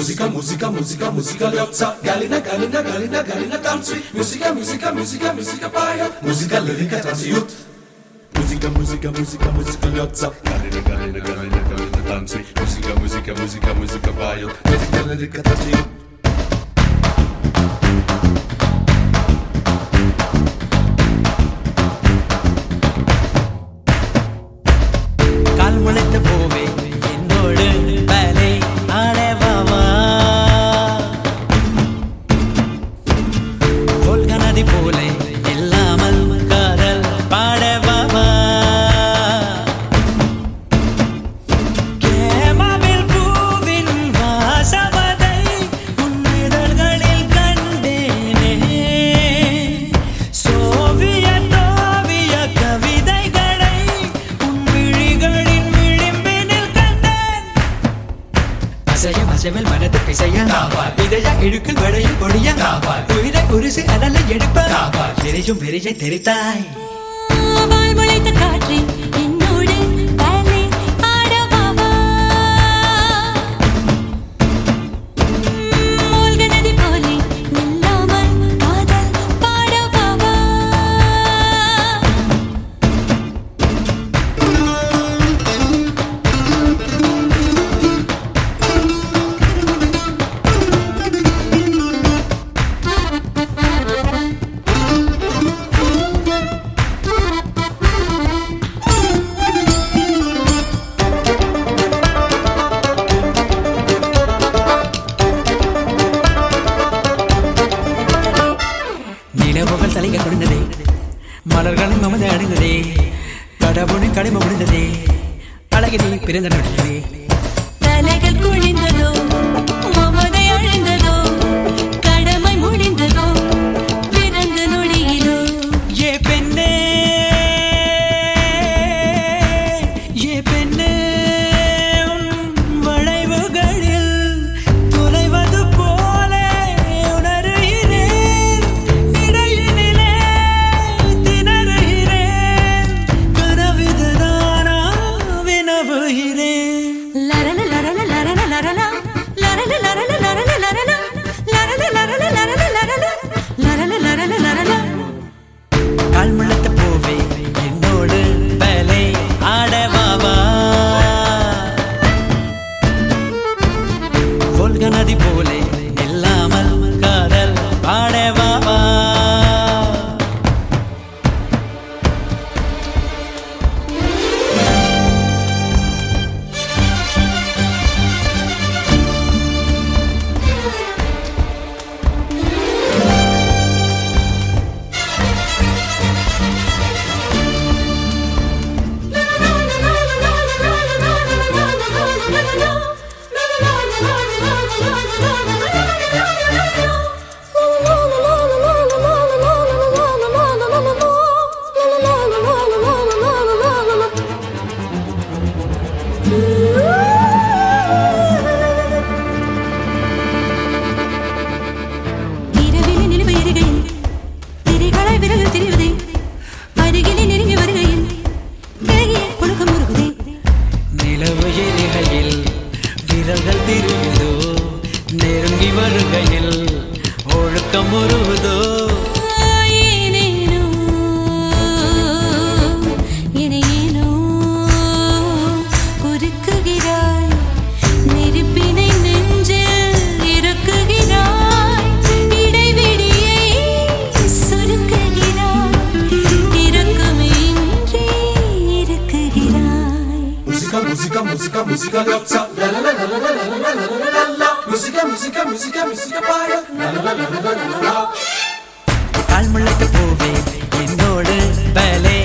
Musica, musica, musica, musica lopsa. Galina, galina, galina, galina tanci. Musica, musica, musica, musica paia. Musica lirica tanci ut. Musica, musica, musica, musica lopsa. Galina, galina, galina, galina tanci. Musica, musica, musica, musica paia. Musica lirica tanci ut. போலே செவல் மனது பிசையா இதய இழுக்கில் வடையில் பொடியா? உயிர குருசு அதல எடுப்பா எரியும் வெறியை தெரித்தாய் வாய்மொழித்த காற்றே மலர்களும் மமத அடைந்ததே கடவுளின் கடமை முடிந்ததே அழகினி பிறந்த நடந்ததே நிலவு எரிகையில் விரல்கள் திரியுதோ? நெருங்கி வருகையில் ஒழுக்கம் உருவதோ musica muzyka liopca La la la la la la la la la la la la musica musica musica musica paja La la la la la la la la கால் முளைத்த பூவே என்னோடு வேலை